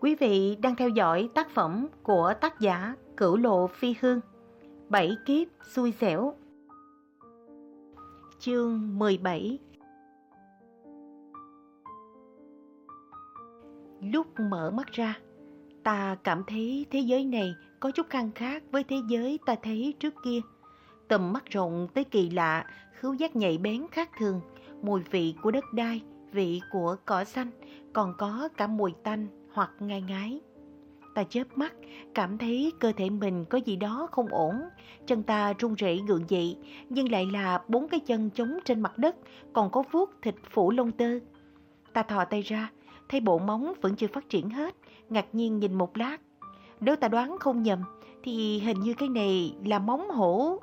Quý vị đang theo dõi tác phẩm của tác giả Cửu Lộ Phi Hương Bảy kiếp xui xẻo Chương 17 Lúc mở mắt ra, ta cảm thấy thế giới này có chút khăng khác với thế giới ta thấy trước kia. Tầm mắt rộng tới kỳ lạ, khứu giác nhạy bén khác thường, mùi vị của đất đai, vị của cỏ xanh, còn có cả mùi tanh hoặc ngai ngái. Ta chớp mắt, cảm thấy cơ thể mình có gì đó không ổn. Chân ta run rẩy gượng dậy, nhưng lại là bốn cái chân chống trên mặt đất, còn có vuốt thịt phủ lông tơ. Ta thò tay ra, thấy bộ móng vẫn chưa phát triển hết, ngạc nhiên nhìn một lát. Nếu ta đoán không nhầm, thì hình như cái này là móng hổ.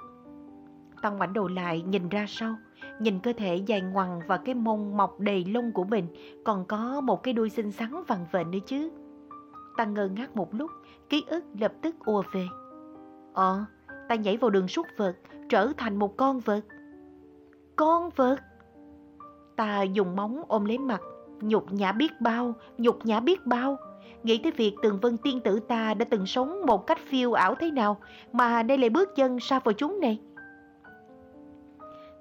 Ta ngoảnh đầu lại nhìn ra sau, nhìn cơ thể dài ngoằng và cái mông mọc đầy lông của mình, còn có một cái đuôi xinh xắn vằn vện nữa chứ. Ta ngơ ngác một lúc, ký ức lập tức ùa về. Ờ, ta nhảy vào đường súc vật, trở thành một con vật. Con vật? Ta dùng móng ôm lấy mặt, nhục nhã biết bao, nhục nhã biết bao. Nghĩ tới việc tường vân tiên tử ta đã từng sống một cách phiêu ảo thế nào mà nay lại bước chân xa vào chúng này.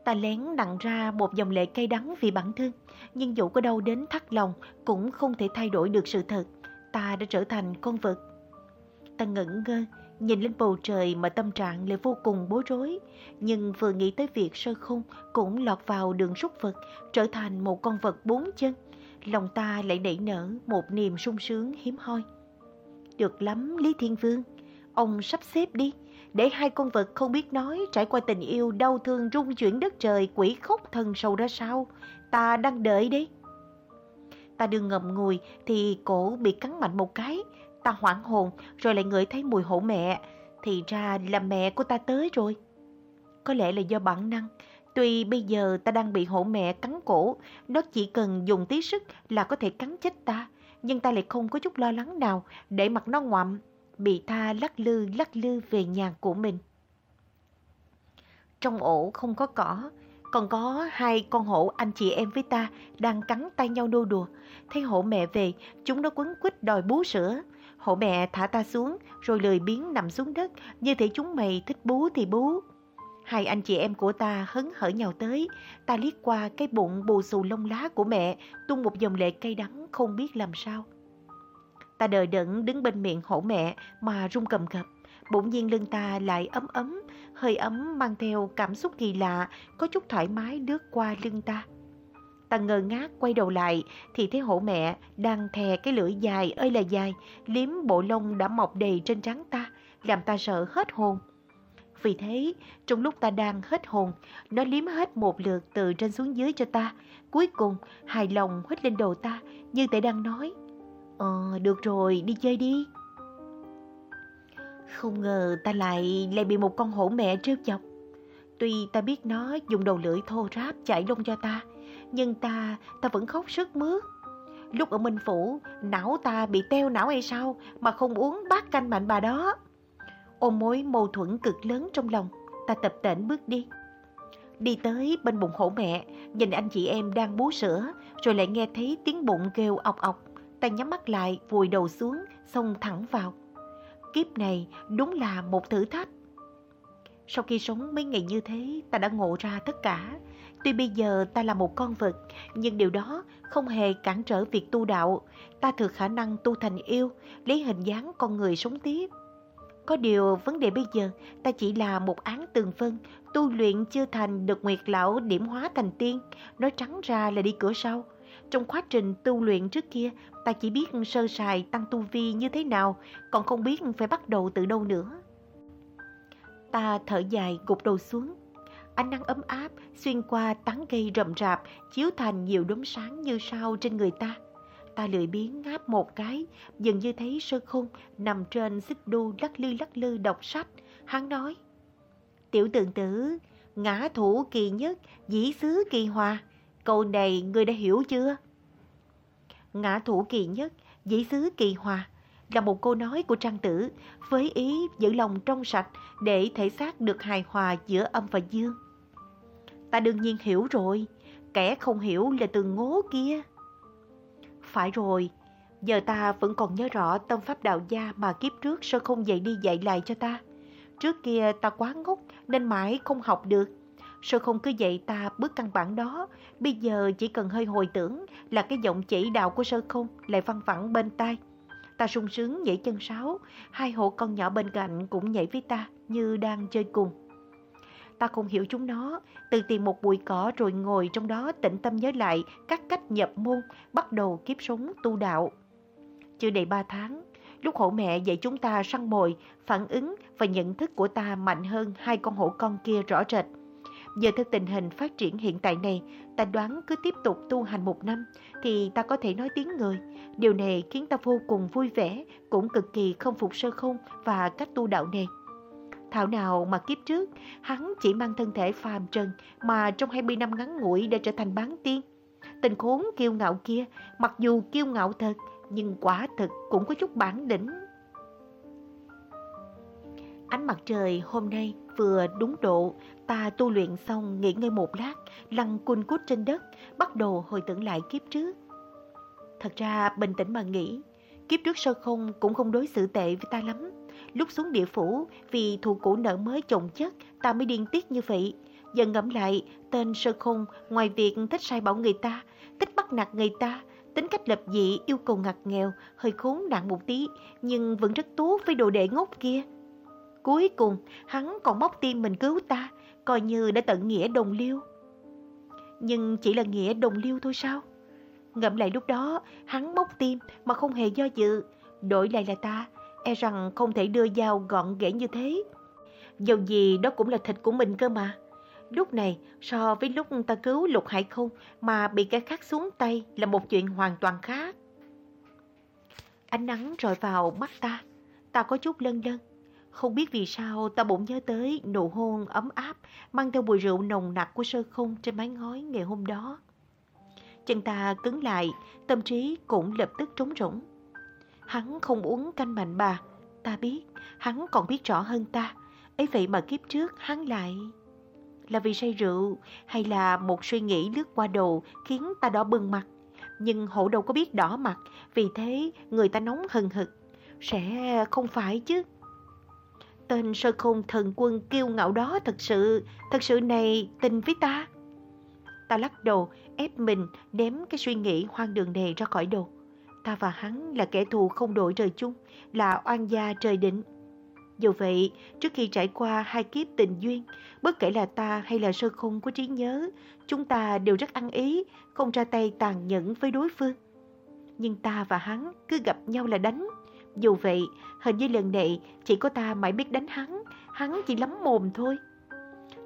Ta lén nặng ra một dòng lệ cay đắng vì bản thân, nhưng dù có đau đến thắt lòng cũng không thể thay đổi được sự thật. Ta đã trở thành con vật. Ta ngẩn ngơ, nhìn lên bầu trời mà tâm trạng lại vô cùng bối rối. Nhưng vừa nghĩ tới việc sơ khung cũng lọt vào đường súc vật, trở thành một con vật bốn chân. Lòng ta lại nảy nở một niềm sung sướng hiếm hoi. Được lắm Lý Thiên Vương, ông sắp xếp đi để hai con vật không biết nói trải qua tình yêu đau thương rung chuyển đất trời quỷ khóc thần sầu ra sao. Ta đang đợi đấy. Ta đừng ngậm ngùi thì cổ bị cắn mạnh một cái. Ta hoảng hồn rồi lại ngửi thấy mùi hổ mẹ. Thì ra là mẹ của ta tới rồi. Có lẽ là do bản năng. Tuy bây giờ ta đang bị hổ mẹ cắn cổ, nó chỉ cần dùng tí sức là có thể cắn chết ta. Nhưng ta lại không có chút lo lắng nào để mặt nó ngoạm bị tha lắc lư lắc lư về nhà của mình. Trong ổ không có cỏ, còn có hai con hổ anh chị em với ta đang cắn tay nhau nô đùa. Thấy hổ mẹ về, chúng nó quấn quýt đòi bú sữa. Hổ mẹ thả ta xuống, rồi lười biếng nằm xuống đất, như thể chúng mày thích bú thì bú. Hai anh chị em của ta hấn hở nhau tới, ta liếc qua cái bụng bù xù lông lá của mẹ, tung một dòng lệ cay đắng không biết làm sao. Ta đợi đẫn đứng bên miệng hổ mẹ mà run cầm cập. Bỗng nhiên lưng ta lại ấm ấm, hơi ấm mang theo cảm xúc kỳ lạ, có chút thoải mái lướt qua lưng ta. Ta ngơ ngác quay đầu lại thì thấy hổ mẹ đang thè cái lưỡi dài ơi là dài, liếm bộ lông đã mọc đầy trên trán ta, làm ta sợ hết hồn. Vì thế, trong lúc ta đang hết hồn, nó liếm hết một lượt từ trên xuống dưới cho ta. Cuối cùng, hài lòng hít lên đầu ta, như thể đang nói. Ờ, được rồi, đi chơi đi. Không ngờ ta lại lại bị một con hổ mẹ trêu chọc. Tuy ta biết nó dùng đầu lưỡi thô ráp chảy lông cho ta, nhưng ta, ta vẫn khóc sức mướt. Lúc ở Minh Phủ, não ta bị teo não hay sao mà không uống bát canh mạnh bà đó. Ôm mối mâu thuẫn cực lớn trong lòng, ta tập tễnh bước đi. Đi tới bên bụng hổ mẹ, nhìn anh chị em đang bú sữa, rồi lại nghe thấy tiếng bụng kêu ọc ọc. Ta nhắm mắt lại, vùi đầu xuống, xông thẳng vào. Kiếp này đúng là một thử thách. Sau khi sống mấy ngày như thế, ta đã ngộ ra tất cả. Tuy bây giờ ta là một con vật, nhưng điều đó không hề cản trở việc tu đạo. Ta thừa khả năng tu thành yêu, lấy hình dáng con người sống tiếp. Có điều vấn đề bây giờ ta chỉ là một án tường phân, tu luyện chưa thành được Nguyệt Lão điểm hóa thành tiên, nói trắng ra là đi cửa sau. Trong quá trình tu luyện trước kia, ta chỉ biết sơ sài tăng tu vi như thế nào, còn không biết phải bắt đầu từ đâu nữa. Ta thở dài gục đầu xuống. Ánh nắng ấm áp xuyên qua tán cây rậm rạp, chiếu thành nhiều đốm sáng như sao trên người ta. Ta lười biếng ngáp một cái, dường như thấy sơ khung nằm trên xích đu lắc lư lắc lư đọc sách. Hắn nói, Tiểu tượng tử, ngã thủ kỳ nhất, dĩ xứ kỳ hòa. Câu này người đã hiểu chưa? Ngã thủ kỳ nhất, dĩ xứ kỳ hòa là một câu nói của trang tử với ý giữ lòng trong sạch để thể xác được hài hòa giữa âm và dương. Ta đương nhiên hiểu rồi, kẻ không hiểu là từ ngố kia. Phải rồi, Giờ ta vẫn còn nhớ rõ tâm pháp đạo gia mà kiếp trước sơ không dạy đi dạy lại cho ta. Trước kia ta quá ngốc nên mãi không học được. Sơ không cứ dạy ta bước căn bản đó, bây giờ chỉ cần hơi hồi tưởng là cái giọng chỉ đạo của sơ không lại văng vẳng bên tai. Ta sung sướng nhảy chân sáo, hai hộ con nhỏ bên cạnh cũng nhảy với ta như đang chơi cùng. Ta không hiểu chúng nó, tự tìm một bụi cỏ rồi ngồi trong đó tĩnh tâm nhớ lại các cách nhập môn, bắt đầu kiếp sống tu đạo. Chưa đầy ba tháng, lúc hổ mẹ dạy chúng ta săn mồi, phản ứng và nhận thức của ta mạnh hơn hai con hổ con kia rõ rệt. Giờ theo tình hình phát triển hiện tại này, ta đoán cứ tiếp tục tu hành một năm thì ta có thể nói tiếng người. Điều này khiến ta vô cùng vui vẻ, cũng cực kỳ không phục sơ không và cách tu đạo này. Thảo nào mà kiếp trước, hắn chỉ mang thân thể phàm trần mà trong 20 năm ngắn ngủi đã trở thành bán tiên. Tình khốn kiêu ngạo kia, mặc dù kiêu ngạo thật, nhưng quả thực cũng có chút bản lĩnh. Ánh mặt trời hôm nay vừa đúng độ, ta tu luyện xong nghỉ ngơi một lát, lăn cun cút trên đất, bắt đầu hồi tưởng lại kiếp trước. Thật ra bình tĩnh mà nghĩ, kiếp trước sơ không cũng không đối xử tệ với ta lắm. Lúc xuống địa phủ, vì thù cũ nợ mới chồng chất, ta mới điên tiết như vậy. Giờ ngẫm lại, tên sơ không ngoài việc thích sai bảo người ta, thích bắt nạt người ta, tính cách lập dị, yêu cầu ngặt nghèo, hơi khốn nạn một tí, nhưng vẫn rất tốt với đồ đệ ngốc kia. Cuối cùng, hắn còn móc tim mình cứu ta, coi như đã tận nghĩa đồng liêu. Nhưng chỉ là nghĩa đồng liêu thôi sao? Ngậm lại lúc đó, hắn móc tim mà không hề do dự. Đổi lại là ta, e rằng không thể đưa dao gọn ghẽ như thế. Dầu gì đó cũng là thịt của mình cơ mà. Lúc này, so với lúc ta cứu lục hải không mà bị cái khác xuống tay là một chuyện hoàn toàn khác. Ánh nắng rọi vào mắt ta, ta có chút lân lân. Không biết vì sao ta bỗng nhớ tới nụ hôn ấm áp mang theo mùi rượu nồng nặc của sơ không trên mái ngói ngày hôm đó. Chân ta cứng lại, tâm trí cũng lập tức trống rỗng. Hắn không uống canh mạnh bà, ta biết, hắn còn biết rõ hơn ta. ấy vậy mà kiếp trước hắn lại... Là vì say rượu hay là một suy nghĩ lướt qua đầu khiến ta đỏ bừng mặt. Nhưng hổ đâu có biết đỏ mặt, vì thế người ta nóng hừng hực. Sẽ không phải chứ. Tên sơ khôn thần quân kiêu ngạo đó thật sự, thật sự này tình với ta. Ta lắc đầu, ép mình ném cái suy nghĩ hoang đường này ra khỏi đầu. Ta và hắn là kẻ thù không đội trời chung, là oan gia trời định. Dù vậy, trước khi trải qua hai kiếp tình duyên, bất kể là ta hay là sơ khôn của trí nhớ, chúng ta đều rất ăn ý, không ra tay tàn nhẫn với đối phương. Nhưng ta và hắn cứ gặp nhau là đánh. Dù vậy, hình như lần này chỉ có ta mãi biết đánh hắn, hắn chỉ lắm mồm thôi.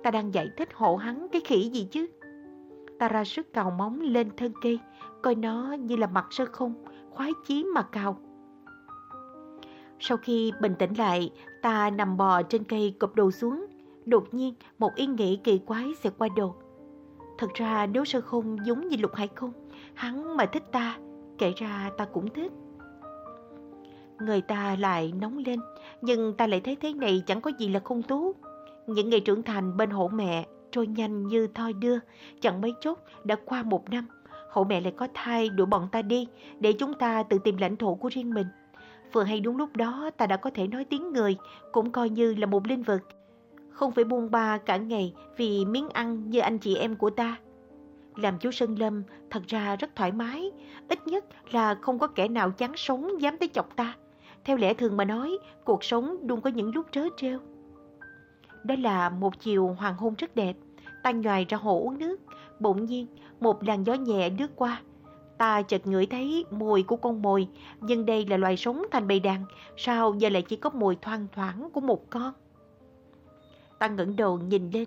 Ta đang giải thích hộ hắn cái khỉ gì chứ? Ta ra sức cào móng lên thân cây, coi nó như là mặt sơ không, khoái chí mà cào. Sau khi bình tĩnh lại, ta nằm bò trên cây cụp đầu xuống. Đột nhiên, một ý nghĩ kỳ quái sẽ qua đầu. Thật ra nếu sơ không giống như lục hải không, hắn mà thích ta, kể ra ta cũng thích. Người ta lại nóng lên, nhưng ta lại thấy thế này chẳng có gì là không tốt. Những ngày trưởng thành bên hộ mẹ trôi nhanh như thoi đưa, chẳng mấy chốc đã qua một năm. Hộ mẹ lại có thai đuổi bọn ta đi, để chúng ta tự tìm lãnh thổ của riêng mình. Vừa hay đúng lúc đó ta đã có thể nói tiếng người, cũng coi như là một linh vật. Không phải buông ba cả ngày vì miếng ăn như anh chị em của ta. Làm chú Sơn Lâm thật ra rất thoải mái, ít nhất là không có kẻ nào chán sống dám tới chọc ta. Theo lẽ thường mà nói, cuộc sống luôn có những lúc trớ trêu. Đó là một chiều hoàng hôn rất đẹp, ta nhòi ra hồ uống nước. Bỗng nhiên, một làn gió nhẹ đứt qua. Ta chợt ngửi thấy mùi của con mồi, nhưng đây là loài sống thành bầy đàn, sao giờ lại chỉ có mùi thoang thoảng của một con? Ta ngẩng đầu nhìn lên,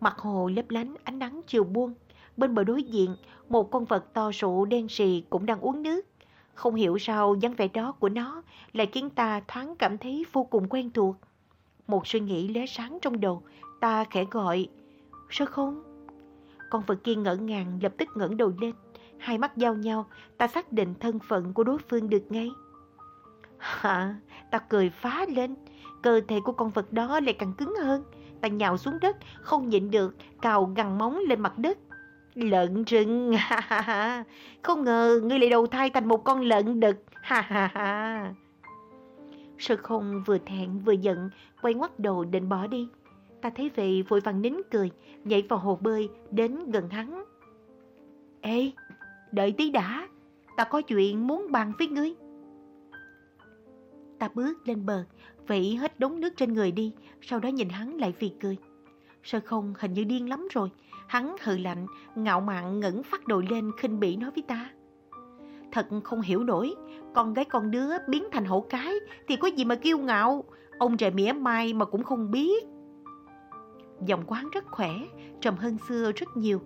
mặt hồ lấp lánh ánh nắng chiều buông. Bên bờ đối diện, một con vật to sụ đen sì cũng đang uống nước. Không hiểu sao dáng vẻ đó của nó lại khiến ta thoáng cảm thấy vô cùng quen thuộc. Một suy nghĩ lóe sáng trong đầu, ta khẽ gọi, sao không? Con vật kia ngỡ ngàng lập tức ngẩng đầu lên, hai mắt giao nhau, ta xác định thân phận của đối phương được ngay. Hả, ta cười phá lên, cơ thể của con vật đó lại càng cứng hơn. Ta nhào xuống đất, không nhịn được, cào gằn móng lên mặt đất. Lợn rừng, không ngờ ngươi lại đầu thai thành một con lợn đực. Ha ha ha. Sơ không vừa thẹn vừa giận, quay ngoắt đầu định bỏ đi. Ta thấy vậy vội vàng nín cười, nhảy vào hồ bơi, đến gần hắn. Ê, đợi tí đã, ta có chuyện muốn bàn với ngươi. Ta bước lên bờ, vẫy hết đống nước trên người đi, sau đó nhìn hắn lại phì cười. Sơ không hình như điên lắm rồi, hắn hừ lạnh, ngạo mạn ngẩng phát đồi lên khinh bỉ nói với ta. Thật không hiểu nổi, con gái con đứa biến thành hổ cái thì có gì mà kiêu ngạo, ông trời mỉa mai mà cũng không biết. Giọng quán rất khỏe, trầm hơn xưa rất nhiều.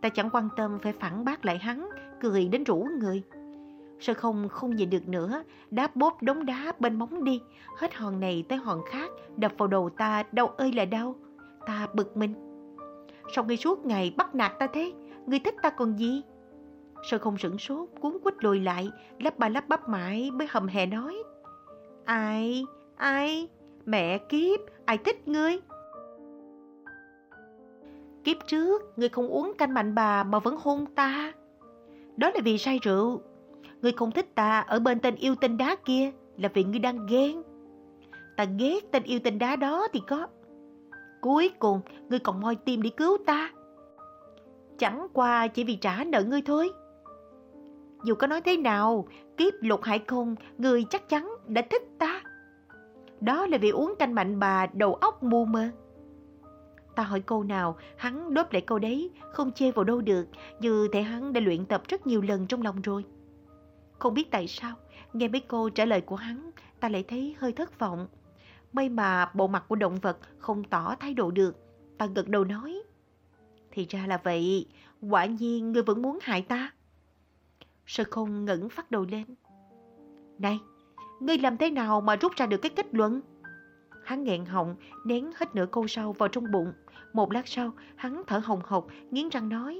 Ta chẳng quan tâm phải phản bác lại hắn, cười đến rủ người. Sơ không không nhìn được nữa, đá bốp đống đá bên móng đi, hết hòn này tới hòn khác, đập vào đầu ta đau ơi là đau. Ta bực mình. Sao ngươi suốt ngày bắt nạt ta thế? Ngươi thích ta còn gì? Sơ không sửng sốt, cuốn quýt lùi lại, lắp ba lắp bắp mãi mới hầm hè nói. Ai? Ai? Mẹ kiếp, ai thích ngươi? Kiếp trước, ngươi không uống canh mạnh bà mà vẫn hôn ta. Đó là vì say rượu. Ngươi không thích ta ở bên tên yêu tinh đá kia là vì ngươi đang ghen. Ta ghét tên yêu tinh đá đó thì có. Cuối cùng, ngươi còn moi tim để cứu ta. Chẳng qua chỉ vì trả nợ ngươi thôi. Dù có nói thế nào, kiếp lục hải không, ngươi chắc chắn đã thích ta. Đó là vì uống canh mạnh bà đầu óc mù mơ. Ta hỏi câu nào, hắn đốt lại câu đấy, không chê vào đâu được, như thể hắn đã luyện tập rất nhiều lần trong lòng rồi. Không biết tại sao, nghe mấy câu trả lời của hắn, ta lại thấy hơi thất vọng. May mà bộ mặt của động vật không tỏ thái độ được. Ta gật đầu nói. Thì ra là vậy, quả nhiên ngươi vẫn muốn hại ta. Sơ không ngẩng phát đầu lên. Này, ngươi làm thế nào mà rút ra được cái kết luận? Hắn nghẹn họng, nén hết nửa câu sau vào trong bụng. Một lát sau, hắn thở hồng hộc, nghiến răng nói.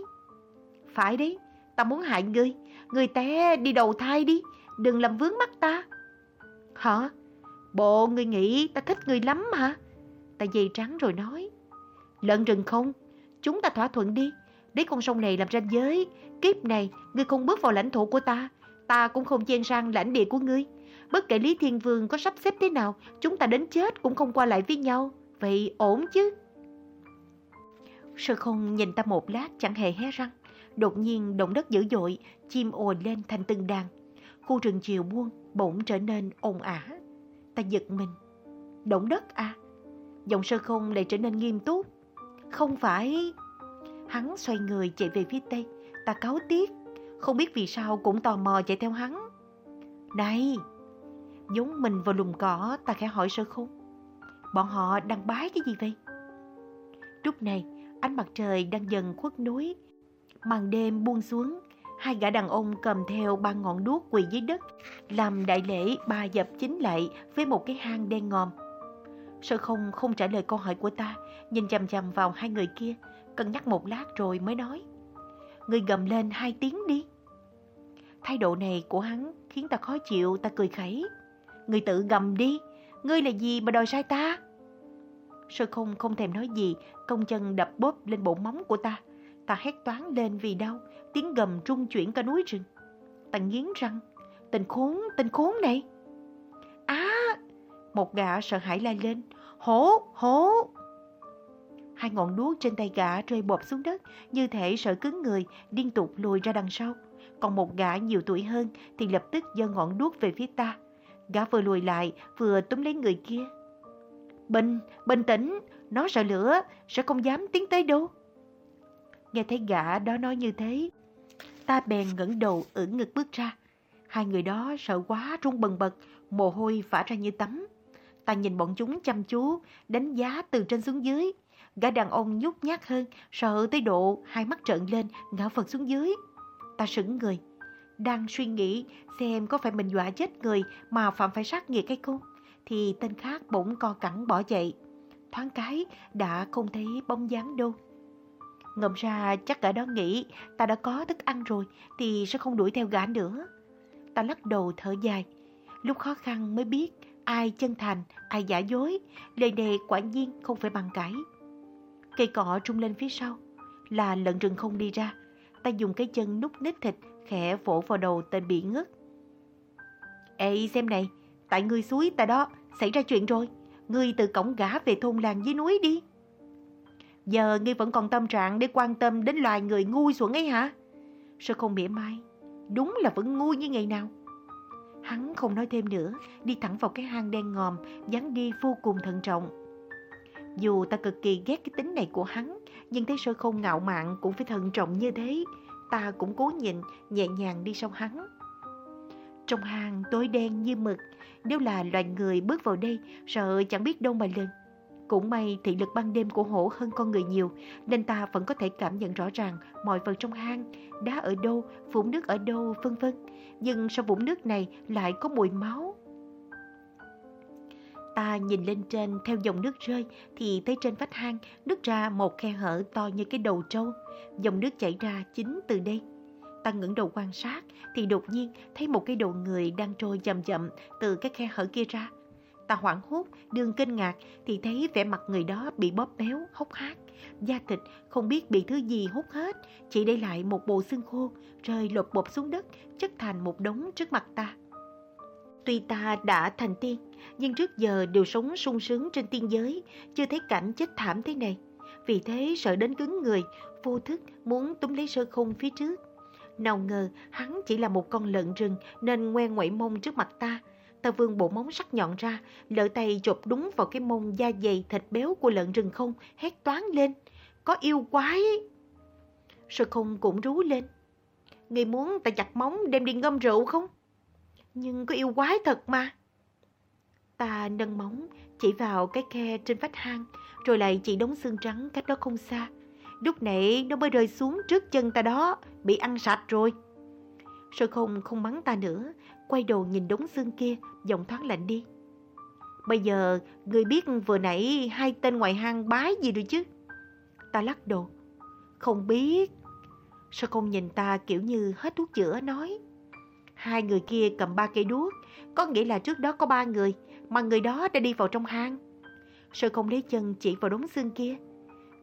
Phải đấy, ta muốn hại ngươi. Ngươi té đi đầu thai đi, đừng làm vướng mắt ta. Hả? Bộ người nghĩ ta thích người lắm mà, Ta dây trắng rồi nói. Lợn rừng không? Chúng ta thỏa thuận đi. để con sông này làm ranh giới. Kiếp này, ngươi không bước vào lãnh thổ của ta. Ta cũng không chen sang lãnh địa của ngươi. Bất kể Lý Thiên Vương có sắp xếp thế nào, chúng ta đến chết cũng không qua lại với nhau. Vậy ổn chứ? Sơ không nhìn ta một lát chẳng hề hé răng. Đột nhiên động đất dữ dội, chim ồn lên thành từng đàn. Khu rừng chiều buông, bỗng trở nên ồn ả. Ta giật mình. Động đất à? Giọng sơ không lại trở nên nghiêm túc. Không phải... Hắn xoay người chạy về phía tây. Ta cáo tiếc. Không biết vì sao cũng tò mò chạy theo hắn. Này! Giống mình vào lùm cỏ, ta khẽ hỏi sơ không. Bọn họ đang bái cái gì vậy? Lúc này, ánh mặt trời đang dần khuất núi. Màn đêm buông xuống, hai gã đàn ông cầm theo ba ngọn đuốc quỳ dưới đất, làm đại lễ ba dập chính lại với một cái hang đen ngòm. Sơ không không trả lời câu hỏi của ta, nhìn chằm chằm vào hai người kia, cân nhắc một lát rồi mới nói. Người gầm lên hai tiếng đi. Thái độ này của hắn khiến ta khó chịu, ta cười khẩy. Người tự gầm đi, ngươi là gì mà đòi sai ta? Sơ không không thèm nói gì, công chân đập bóp lên bộ móng của ta. Ta hét toán lên vì đau, tiếng gầm rung chuyển cả núi rừng. Ta nghiến răng, tên khốn, tên khốn này. Á, một gã sợ hãi la lên, hổ, hổ. Hai ngọn đuốc trên tay gã rơi bột xuống đất, như thể sợ cứng người, liên tục lùi ra đằng sau. Còn một gã nhiều tuổi hơn thì lập tức giơ ngọn đuốc về phía ta. Gã vừa lùi lại, vừa túm lấy người kia. Bình, bình tĩnh, nó sợ lửa, sẽ không dám tiến tới đâu. Nghe thấy gã đó nói như thế, ta bèn ngẩng đầu ưỡn ngực bước ra. Hai người đó sợ quá run bần bật, mồ hôi phả ra như tắm. Ta nhìn bọn chúng chăm chú, đánh giá từ trên xuống dưới. Gã đàn ông nhút nhát hơn, sợ tới độ hai mắt trợn lên, ngã phật xuống dưới. Ta sững người, đang suy nghĩ xem có phải mình dọa chết người mà phạm phải sát nghiệt hay không, thì tên khác bỗng co cẳng bỏ chạy. Thoáng cái đã không thấy bóng dáng đâu. Ngầm ra chắc gã đó nghĩ ta đã có thức ăn rồi thì sẽ không đuổi theo gã nữa. Ta lắc đầu thở dài. Lúc khó khăn mới biết ai chân thành, ai giả dối. Lời đề quả nhiên không phải bằng cãi. Cây cọ trung lên phía sau là lợn rừng không đi ra. Ta dùng cái chân nút nít thịt khẽ vỗ vào đầu tên bị ngất. Ê xem này, tại ngươi suối ta đó, xảy ra chuyện rồi. Ngươi từ cổng gã về thôn làng dưới núi đi. Giờ ngươi vẫn còn tâm trạng để quan tâm đến loài người ngu xuẩn ấy hả? Sao không mỉa mai? Đúng là vẫn ngu như ngày nào. Hắn không nói thêm nữa, đi thẳng vào cái hang đen ngòm, dáng đi vô cùng thận trọng. Dù ta cực kỳ ghét cái tính này của hắn, nhưng thấy sơ không ngạo mạn cũng phải thận trọng như thế. Ta cũng cố nhịn, nhẹ nhàng đi sau hắn. Trong hang tối đen như mực, nếu là loài người bước vào đây, sợ chẳng biết đâu mà lên. Cũng may thị lực ban đêm của hổ hơn con người nhiều, nên ta vẫn có thể cảm nhận rõ ràng mọi vật trong hang, đá ở đâu, vũng nước ở đâu, vân vân. Nhưng sau vũng nước này lại có mùi máu. Ta nhìn lên trên theo dòng nước rơi thì thấy trên vách hang nứt ra một khe hở to như cái đầu trâu. Dòng nước chảy ra chính từ đây. Ta ngẩng đầu quan sát thì đột nhiên thấy một cái đầu người đang trôi chậm chậm từ cái khe hở kia ra. Ta hoảng hốt, đường kinh ngạc thì thấy vẻ mặt người đó bị bóp béo, hốc hác. Da thịt không biết bị thứ gì hút hết, chỉ để lại một bộ xương khô rơi lột bột xuống đất, chất thành một đống trước mặt ta. Tuy ta đã thành tiên, nhưng trước giờ đều sống sung sướng trên tiên giới, chưa thấy cảnh chết thảm thế này. Vì thế sợ đến cứng người, vô thức muốn túm lấy sơ không phía trước. Nào ngờ hắn chỉ là một con lợn rừng nên ngoe ngoại mông trước mặt ta. Ta vươn bộ móng sắc nhọn ra, lỡ tay chộp đúng vào cái mông da dày thịt béo của lợn rừng không, hét toán lên. Có yêu quái! Sơ không cũng rú lên. Người muốn ta chặt móng đem đi ngâm rượu không? Nhưng có yêu quái thật mà. Ta nâng móng, chỉ vào cái khe trên vách hang, rồi lại chỉ đống xương trắng cách đó không xa. Lúc nãy nó mới rơi xuống trước chân ta đó, bị ăn sạch rồi. Sơ không không mắng ta nữa, quay đầu nhìn đống xương kia, giọng thoáng lạnh đi. Bây giờ, người biết vừa nãy hai tên ngoài hang bái gì rồi chứ? Ta lắc đầu. Không biết. Sơ không nhìn ta kiểu như hết thuốc chữa nói. Hai người kia cầm ba cây đuốc, có nghĩa là trước đó có ba người, mà người đó đã đi vào trong hang. Sơ không lấy chân chỉ vào đống xương kia.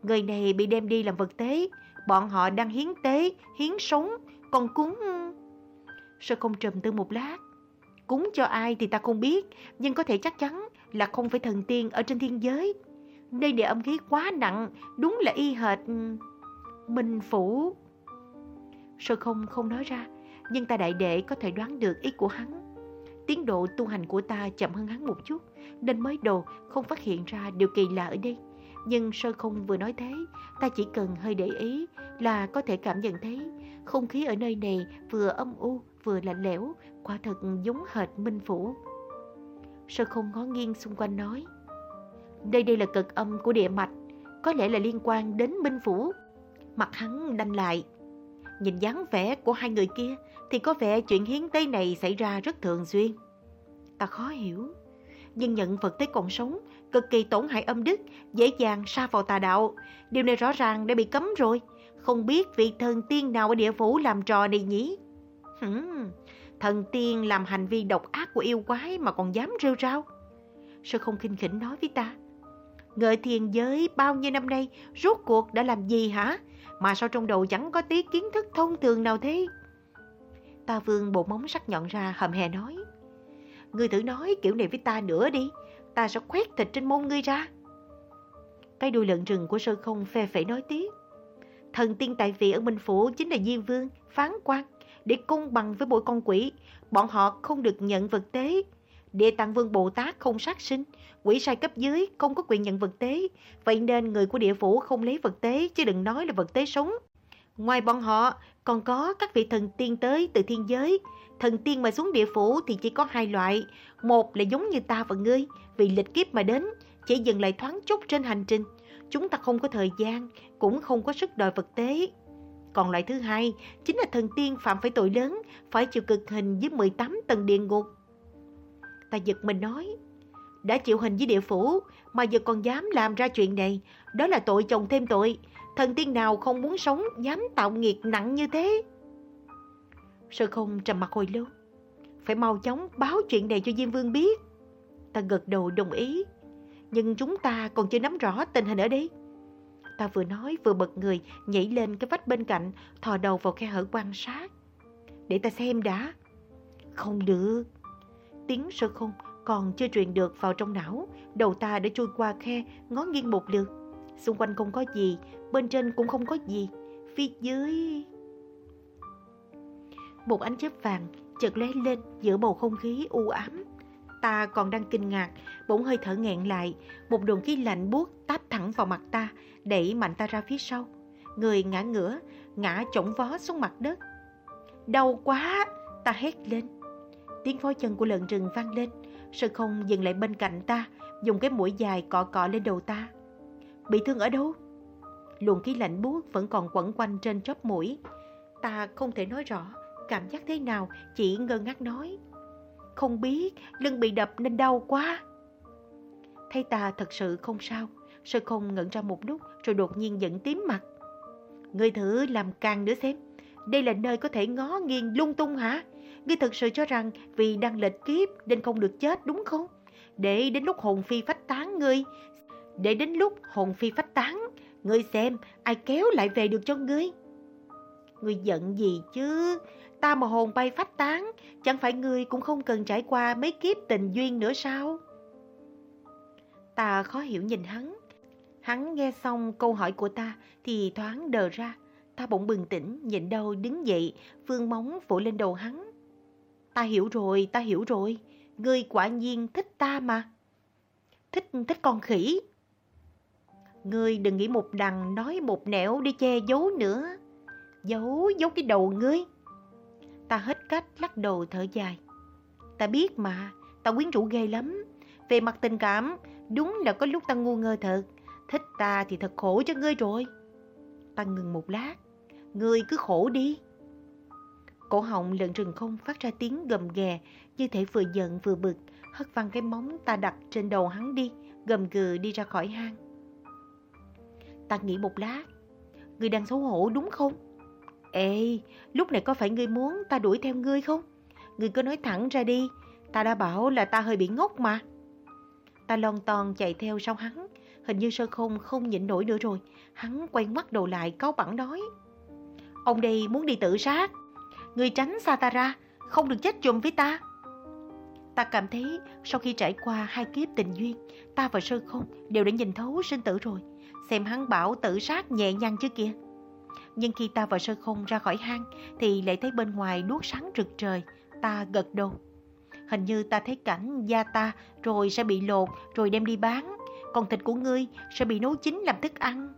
Người này bị đem đi làm vật tế, bọn họ đang hiến tế, hiến sống, còn cúng... Sơ không trầm tư một lát. Cúng cho ai thì ta không biết, nhưng có thể chắc chắn là không phải thần tiên ở trên thiên giới. Nơi địa âm khí quá nặng, đúng là y hệt... Ừ, Minh Phủ. Sơ không không nói ra, nhưng ta đại đệ có thể đoán được ý của hắn. Tiến độ tu hành của ta chậm hơn hắn một chút, nên mới đồ không phát hiện ra điều kỳ lạ ở đây. Nhưng sơ không vừa nói thế, ta chỉ cần hơi để ý là có thể cảm nhận thấy không khí ở nơi này vừa âm u vừa lạnh lẽo, quả thật giống hệt minh phủ. Sơ không ngó nghiêng xung quanh nói, đây đây là cực âm của địa mạch, có lẽ là liên quan đến minh phủ. Mặt hắn đanh lại, nhìn dáng vẻ của hai người kia thì có vẻ chuyện hiến tế này xảy ra rất thường xuyên. Ta khó hiểu, nhưng nhận vật tế còn sống, cực kỳ tổn hại âm đức, dễ dàng sa vào tà đạo. Điều này rõ ràng đã bị cấm rồi. Không biết vị thần tiên nào ở địa phủ làm trò này nhỉ? Hừm, thần tiên làm hành vi độc ác của yêu quái mà còn dám rêu rao. Sao không khinh khỉnh nói với ta? Ngợi thiền giới bao nhiêu năm nay rốt cuộc đã làm gì hả? Mà sao trong đầu chẳng có tí kiến thức thông thường nào thế? Ta vương bộ móng sắc nhọn ra hầm hè nói. Ngươi thử nói kiểu này với ta nữa đi, ta sẽ khoét thịt trên mông ngươi ra. Cái đuôi lợn rừng của sơ không phe phẩy nói tiếp. Thần tiên tại vị ở Minh Phủ chính là Diên Vương, phán quan. Để công bằng với bội con quỷ, bọn họ không được nhận vật tế. Địa Tạng Vương Bồ Tát không sát sinh, quỷ sai cấp dưới không có quyền nhận vật tế. Vậy nên người của địa phủ không lấy vật tế chứ đừng nói là vật tế sống. Ngoài bọn họ, còn có các vị thần tiên tới từ thiên giới. Thần tiên mà xuống địa phủ thì chỉ có hai loại. Một là giống như ta và ngươi, vì lịch kiếp mà đến, chỉ dừng lại thoáng chút trên hành trình. Chúng ta không có thời gian, cũng không có sức đòi vật tế. Còn loại thứ hai, chính là thần tiên phạm phải tội lớn, phải chịu cực hình với 18 tầng địa ngục. Ta giật mình nói, đã chịu hình với địa phủ, mà giờ còn dám làm ra chuyện này, đó là tội chồng thêm tội. Thần tiên nào không muốn sống, dám tạo nghiệt nặng như thế. Sơ không trầm mặt hồi lâu. Phải mau chóng báo chuyện này cho Diêm Vương biết. Ta gật đầu đồng ý. Nhưng chúng ta còn chưa nắm rõ tình hình ở đây. Ta vừa nói vừa bật người nhảy lên cái vách bên cạnh, thò đầu vào khe hở quan sát. Để ta xem đã. Không được. tiếng sơ không còn chưa truyền được vào trong não, đầu ta đã trôi qua khe, ngó nghiêng một lượt. Xung quanh không có gì, bên trên cũng không có gì, phía dưới... Một ánh chớp vàng chợt lóe lên giữa bầu không khí u ám. Ta còn đang kinh ngạc, bỗng hơi thở nghẹn lại, một luồng khí lạnh buốt táp thẳng vào mặt ta, đẩy mạnh ta ra phía sau. Người ngã ngửa, ngã chổng vó xuống mặt đất. Đau quá, ta hét lên. Tiếng vó chân của lợn rừng vang lên, sơ không dừng lại bên cạnh ta, dùng cái mũi dài cọ cọ lên đầu ta. Bị thương ở đâu? Luồng khí lạnh buốt vẫn còn quẩn quanh trên chóp mũi. Ta không thể nói rõ cảm giác thế nào, chỉ ngơ ngác nói. Không biết, lưng bị đập nên đau quá. Thấy ta thật sự không sao, Sơ không ngẩn ra một lúc rồi đột nhiên giận tím mặt. Ngươi thử làm càng nữa xem, đây là nơi có thể ngó nghiêng lung tung hả? Ngươi thật sự cho rằng vì đang lệch kiếp nên không được chết đúng không? Để đến lúc hồn phi phách tán ngươi, để đến lúc hồn phi phách tán, ngươi xem ai kéo lại về được cho ngươi. Ngươi giận gì chứ? Ta mà hồn bay phách tán, chẳng phải ngươi cũng không cần trải qua mấy kiếp tình duyên nữa sao? Ta khó hiểu nhìn hắn. Hắn nghe xong câu hỏi của ta thì thoáng đờ ra. Ta bỗng bừng tỉnh, nhịn đâu đứng dậy, phương móng vỗ lên đầu hắn. Ta hiểu rồi, ta hiểu rồi. Ngươi quả nhiên thích ta mà. Thích, thích con khỉ. Ngươi đừng nghĩ một đằng nói một nẻo đi che giấu nữa. Giấu, giấu cái đầu ngươi. Ta hết cách lắc đầu thở dài. Ta biết mà, ta quyến rũ ghê lắm. Về mặt tình cảm, đúng là có lúc ta ngu ngơ thật. Thích ta thì thật khổ cho ngươi rồi. Ta ngừng một lát. Ngươi cứ khổ đi. Cổ họng lợn rừng không phát ra tiếng gầm ghè, như thể vừa giận vừa bực, hất văng cái móng ta đặt trên đầu hắn đi, gầm gừ đi ra khỏi hang. Ta nghĩ một lát, ngươi đang xấu hổ đúng không? Ê, lúc này có phải ngươi muốn ta đuổi theo ngươi không? Ngươi cứ nói thẳng ra đi, ta đã bảo là ta hơi bị ngốc mà. Ta lon ton chạy theo sau hắn, hình như sơ không không nhịn nổi nữa rồi. Hắn quay mắt đầu lại cáu bẳn nói. Ông đây muốn đi tự sát. Ngươi tránh xa ta ra, không được chết chung với ta. Ta cảm thấy sau khi trải qua hai kiếp tình duyên, ta và sơ không đều đã nhìn thấu sinh tử rồi. Xem hắn bảo tự sát nhẹ nhàng chứ kìa. Nhưng khi ta và sơ khung ra khỏi hang thì lại thấy bên ngoài đuốc sáng rực trời. Ta gật đầu. Hình như ta thấy cảnh da ta rồi sẽ bị lột rồi đem đi bán. Còn thịt của ngươi sẽ bị nấu chín làm thức ăn.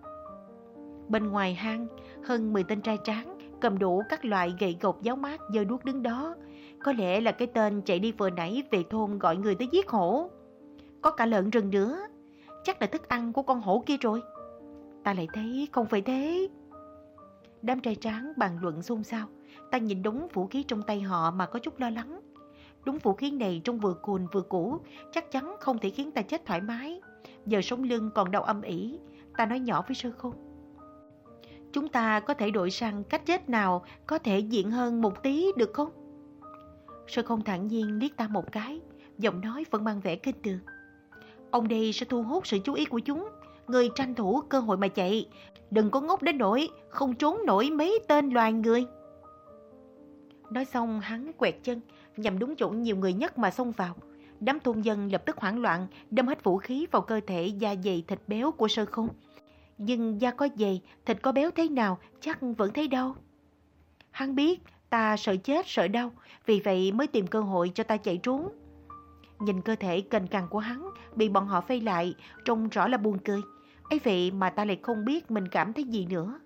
Bên ngoài hang, hơn 10 tên trai tráng cầm đủ các loại gậy gộc giáo mát dơ đuốc đứng đó. Có lẽ là cái tên chạy đi vừa nãy về thôn gọi người tới giết hổ. Có cả lợn rừng nữa. Chắc là thức ăn của con hổ kia rồi. Ta lại thấy không phải thế. Đám trai tráng bàn luận xôn xao. Ta nhìn đúng vũ khí trong tay họ mà có chút lo lắng. Đúng vũ khí này trông vừa cùn vừa cũ, chắc chắn không thể khiến ta chết thoải mái. Giờ sống lưng còn đau âm ỉ, ta nói nhỏ với sơ khôn. Chúng ta có thể đổi sang cách chết nào có thể diện hơn một tí được không? Sơ không thản nhiên liếc ta một cái, giọng nói vẫn mang vẻ kinh tường. Ông đây sẽ thu hút sự chú ý của chúng. Người tranh thủ cơ hội mà chạy, đừng có ngốc đến nỗi không trốn nổi mấy tên loài người. Nói xong hắn quẹt chân, nhằm đúng chỗ nhiều người nhất mà xông vào. Đám thôn dân lập tức hoảng loạn, đâm hết vũ khí vào cơ thể da dày thịt béo của sơ khôn. Nhưng da có dày, thịt có béo thế nào chắc vẫn thấy đau. Hắn biết ta sợ chết sợ đau, vì vậy mới tìm cơ hội cho ta chạy trốn. Nhìn cơ thể cành cằn của hắn bị bọn họ phây lại, trông rõ là buồn cười ấy vậy mà ta lại không biết mình cảm thấy gì nữa.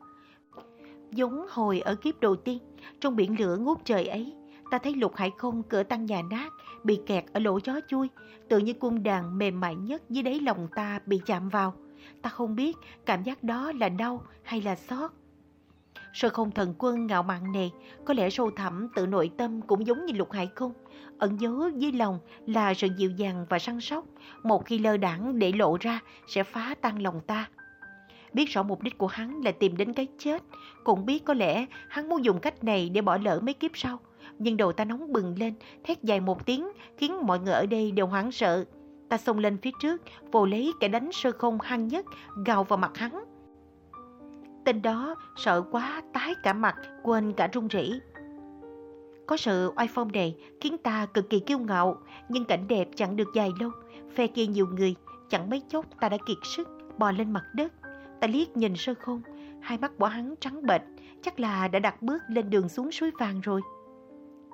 Giống hồi ở kiếp đầu tiên, trong biển lửa ngút trời ấy, ta thấy lục hải không cửa tăng nhà nát, bị kẹt ở lỗ chó chui, tự như cung đàn mềm mại nhất dưới đáy lòng ta bị chạm vào. Ta không biết cảm giác đó là đau hay là xót. Sơ không thần quân ngạo mạn này, có lẽ sâu thẳm tự nội tâm cũng giống như lục hải không. Ẩn dấu dưới lòng là sự dịu dàng và săn sóc, một khi lơ đãng để lộ ra sẽ phá tan lòng ta. Biết rõ mục đích của hắn là tìm đến cái chết, cũng biết có lẽ hắn muốn dùng cách này để bỏ lỡ mấy kiếp sau. Nhưng đầu ta nóng bừng lên, thét dài một tiếng, khiến mọi người ở đây đều hoảng sợ. Ta xông lên phía trước, vồ lấy kẻ đánh sơ không hăng nhất, gào vào mặt hắn. Tên đó sợ quá tái cả mặt, quên cả run rỉ. Có sự oai phong này khiến ta cực kỳ kiêu ngạo, nhưng cảnh đẹp chẳng được dài lâu. Phe kia nhiều người, chẳng mấy chốc ta đã kiệt sức, bò lên mặt đất. Ta liếc nhìn sơ không, hai mắt của hắn trắng bệch, chắc là đã đặt bước lên đường xuống suối vàng rồi.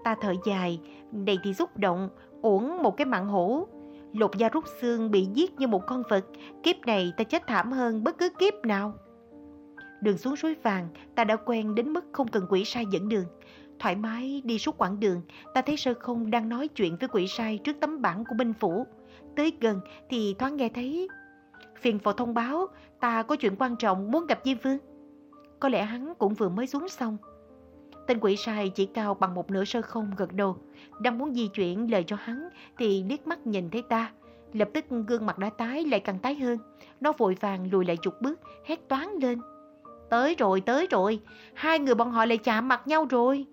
Ta thở dài, đầy thì xúc động, uổng một cái mạng hổ. lột da rút xương bị giết như một con vật, kiếp này ta chết thảm hơn bất cứ kiếp nào. Đường xuống suối vàng, ta đã quen đến mức không cần quỷ sai dẫn đường. Thoải mái đi suốt quãng đường, ta thấy sơ không đang nói chuyện với quỷ sai trước tấm bảng của binh phủ. Tới gần thì thoáng nghe thấy phiền phò thông báo ta có chuyện quan trọng muốn gặp diêm Vương. Có lẽ hắn cũng vừa mới xuống xong. Tên quỷ sai chỉ cao bằng một nửa sơ không gật đầu. Đang muốn di chuyển lời cho hắn thì liếc mắt nhìn thấy ta. Lập tức gương mặt đã tái lại càng tái hơn. Nó vội vàng lùi lại chục bước, hét toán lên. Tới rồi, tới rồi, hai người bọn họ lại chạm mặt nhau rồi.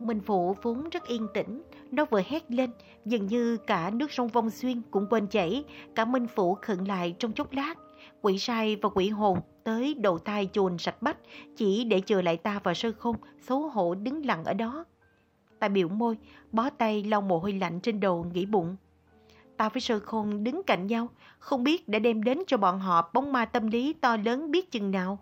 Minh Phụ vốn rất yên tĩnh, nó vừa hét lên, dường như cả nước sông Vong Xuyên cũng quên chảy, cả Minh Phụ khựng lại trong chốc lát. Quỷ sai và quỷ hồn tới đầu tai chồn sạch bách, chỉ để chờ lại ta và sơ không, xấu hổ đứng lặng ở đó. Ta biểu môi, bó tay lau mồ hôi lạnh trên đầu, nghĩ bụng. Ta với sơ không đứng cạnh nhau, không biết đã đem đến cho bọn họ bóng ma tâm lý to lớn biết chừng nào.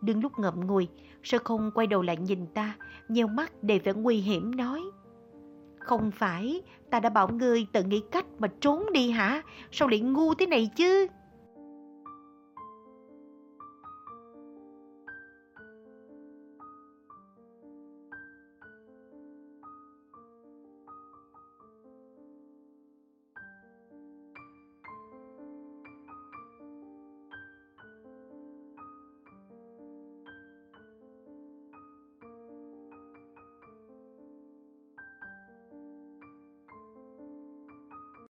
Đừng lúc ngậm ngùi, sơ không quay đầu lại nhìn ta, nheo mắt đầy vẻ nguy hiểm nói. Không phải, ta đã bảo ngươi tự nghĩ cách mà trốn đi hả? Sao lại ngu thế này chứ?